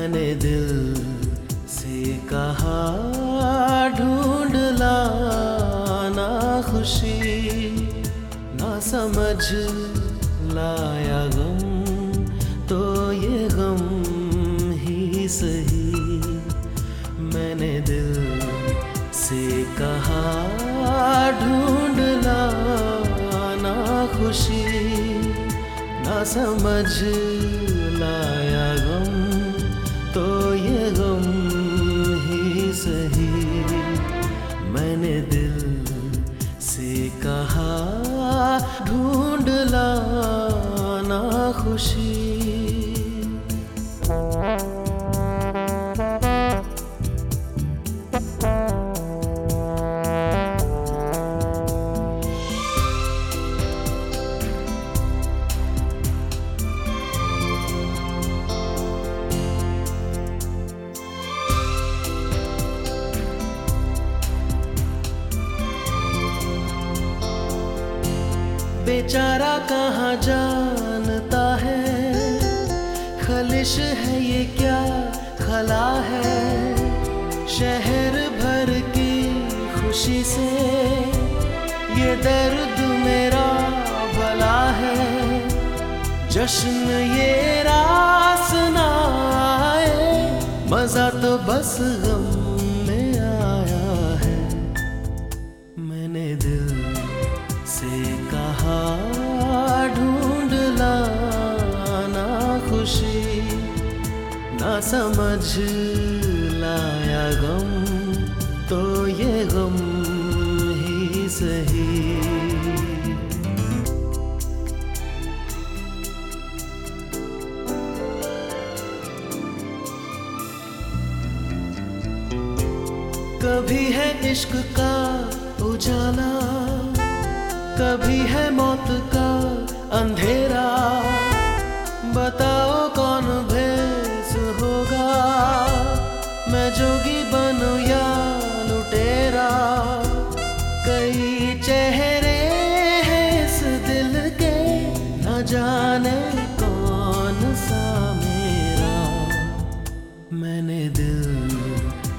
मैंने दिल से कहा, ढूंढ लाना खुशी, ना समझ लाया गम तो ये गम ही सही। मैंने दिल से कहा, ढूंढ लाना खुशी, ना समझ लाया ढूंढ लाना खुशी। बेचारा कहाँ जानता है? खलिश है ये क्या खला है? शहर भर की खुशी से ये दर्द मेरा भला है। जश्न ये रास ना आए, मज़ा तो बस गम समझ लाया गम तो ये गम ही सही। कभी है इश्क का उजाला, कभी है मौत का अंधेरा। मैंने दिल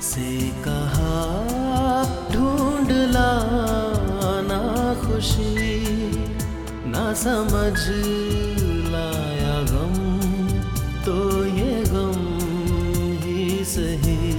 से कहा, ढूंढ लाना खुशी, ना समझ लाया गम तो ये गम ही सही।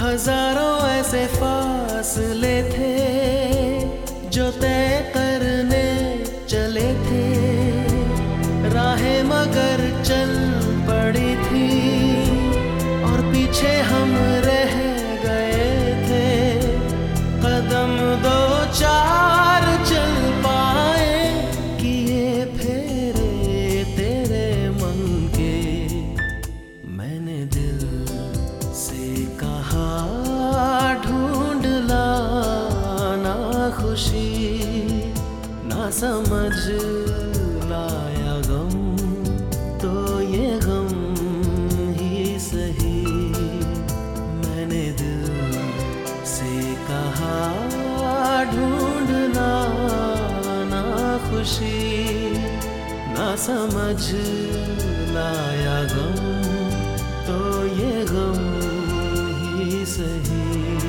हज़ारों ऐसे फासले थे जो तय करने चले थे। राहें मगर चल पड़ी थी और पीछे हम रह गए थे। कदम दो चार समझ लाया गम तो ये गम ही सही। मैंने दिल से कहा ढूंढ ना खुशी, ना समझ लाया गम तो ये गम ही सही।